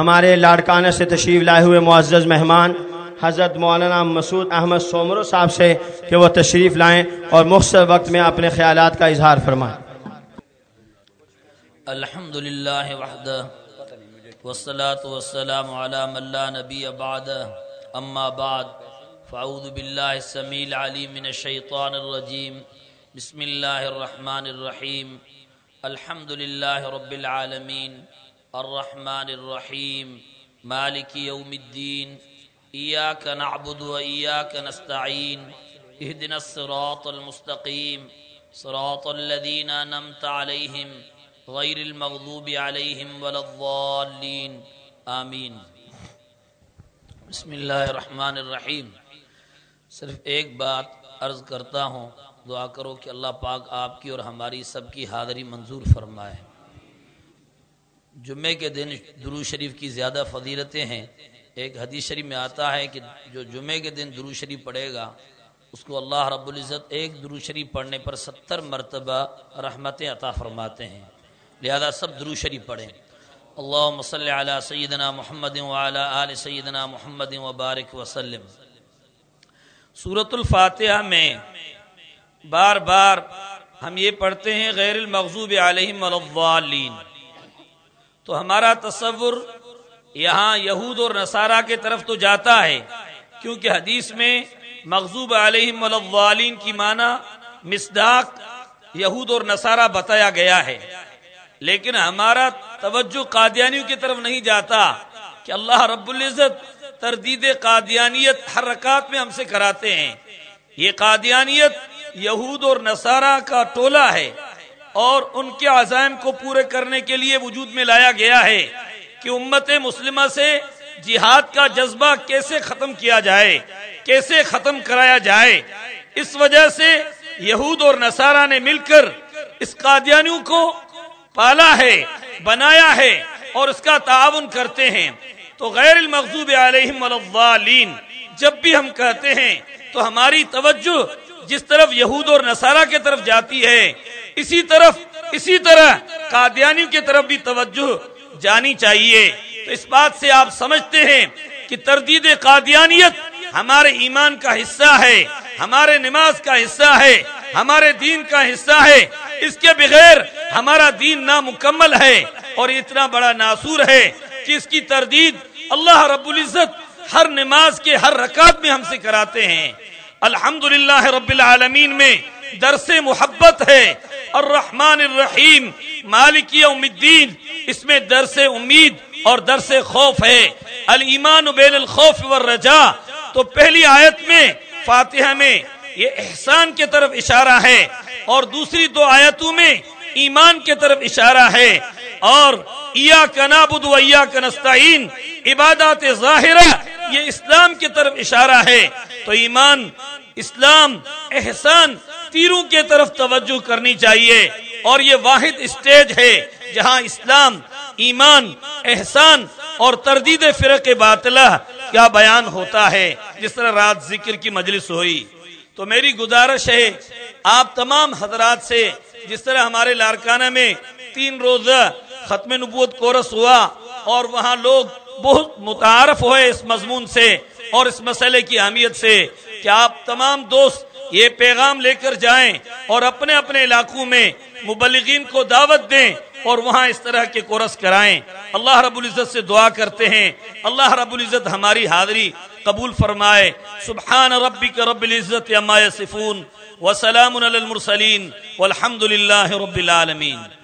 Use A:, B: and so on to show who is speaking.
A: ہمارے لاڑکانہ سے تشریف لائے ہوئے معزز مہمان، حضرت مولانا مسعود احمد سومرو صاحب سے کہ وہ تشریف لائیں اور مختصر وقت میں اپنے خیالات کا اظہار فرمائیں۔
B: الحمد للہ وحدہ، والصلاة والسلام على من لا نبی بعد اما بعد، فاعوذ باللہ السمیع العلیم من الشیطان الرجیم، بسم اللہ الرحمن الرحیم الحمد للہ رب العالمین الرحمن الرحیم، مالک یوم الدین، ایاک نعبد و ایاک نستعین اہدنا الصراط المستقیم، صراط الذین انمت علیہم، غیر المغضوب علیہم ولا الضالین، آمین۔ بسم اللہ الرحمن الرحیم۔ صرف ایک بات عرض کرتا ہوں، دعا کرو کہ اللہ پاک آپ کی اور ہماری سب کی حاضری منظور فرمائے۔ جمعے کے دن درو شریف کی زیادہ فضیلتیں ہیں۔ ایک حدیث شریف میں آتا ہے کہ جو جمعے کے دن درو شریف پڑھے گا، اس کو اللہ رب العزت ایک درو شریف پڑھنے پر ستر مرتبہ رحمتیں عطا فرماتے ہیں۔ لہذا سب درو شریف پڑھیں۔ اللہ مسل علی سیدنا محمد وعلی آل سیدنا محمد وبارک وسلم۔ صورت الفاتحہ میں بار بار ہم یہ پڑھتے ہیں، غیر المغضوب علیہم الضالین۔ تو ہمارا تصور یہاں یہود اور نصارہ کے طرف تو جاتا ہے، کیونکہ حدیث میں مغزوب علیہم الضالین کی معنی مصداق یہود اور نصارہ بتایا گیا ہے۔ لیکن ہمارا توجہ قادیانیوں کی طرف نہیں جاتا کہ اللہ رب العزت تردید قادیانیت ہر رکعت میں ہم سے کراتے ہیں۔ یہ قادیانیت یہود اور نصارہ کا ٹولہ ہے۔ اور ان کے عزائم کو پورے کرنے کے لیے وجود میں لایا گیا ہے کہ امت مسلمہ سے جہاد کا جذبہ کیسے ختم کیا جائے، کیسے ختم کرایا جائے۔ اس وجہ سے یہود اور نصارہ نے مل کر اس قادیانیوں کو پالا ہے، بنایا ہے اور اس کا تعاون کرتے ہیں۔ تو غیر المغضوب علیہم الضالین، جب بھی ہم کہتے ہیں تو ہماری توجہ جس طرف یہود اور نصارہ کی طرف جاتی ہے اسی طرف، اسی طرح قادیانی کی طرف بھی توجہ جانی چاہیے۔ تو اس بات سے آپ سمجھتے ہیں کہ تردید قادیانیت ہمارے ایمان کا حصہ ہے، ہمارے نماز کا حصہ ہے، ہمارے دین کا حصہ ہے۔ اس کے بغیر ہمارا دین نامکمل ہے اور اتنا بڑا ناصور ہے کہ اس کی تردید اللہ رب العزت ہر نماز کے ہر رکعت میں ہم سے کراتے ہیں۔ الحمد رب العالمین میں درس محبت ہے الرحمن الرحیم، مالک یوم الدین، اس میں درس امید اور درس خوف ہے۔ الایمان بین الخوف والرجا تو پہلی آیت میں، فاتحہ میں یہ احسان کے طرف اشارہ ہے اور دوسری دو آیتوں میں ایمان کے طرف اشارہ ہے۔ اور ایا کنابد و ایا کنستعین عبادات ظاہرہ، یہ اسلام کی طرف اشارہ ہے۔ تو ایمان، اسلام، احسان تیروں کی طرف توجہ کرنی چاہیے۔ اور یہ واحد اسٹیج ہے جہاں اسلام، ایمان، احسان اور تردید فرق باطلہ کیا بیان ہوتا ہے۔ جس طرح رات ذکر کی مجلس ہوئی۔ تو میری گزارش ہے، آپ تمام حضرات سے جس طرح ہمارے لارکانہ میں تین روزہ ختم نبوت کورس ہوا اور وہاں لوگ بہت متعارف ہوئے اس مضمون سے اور اس مسئلے کی اہمیت سے، کہ آپ تمام دوست یہ پیغام لے کر جائیں اور اپنے اپنے علاقوں میں مبلغین کو دعوت دیں اور وہاں اس طرح کے کورس کرائیں۔ اللہ رب العزت سے دعا کرتے ہیں۔ اللہ رب العزت ہماری حاضری قبول فرمائے۔ سبحان ربک رب العزت عما یصفون وسلام علی المرسلین والحمد للہ رب العالمین۔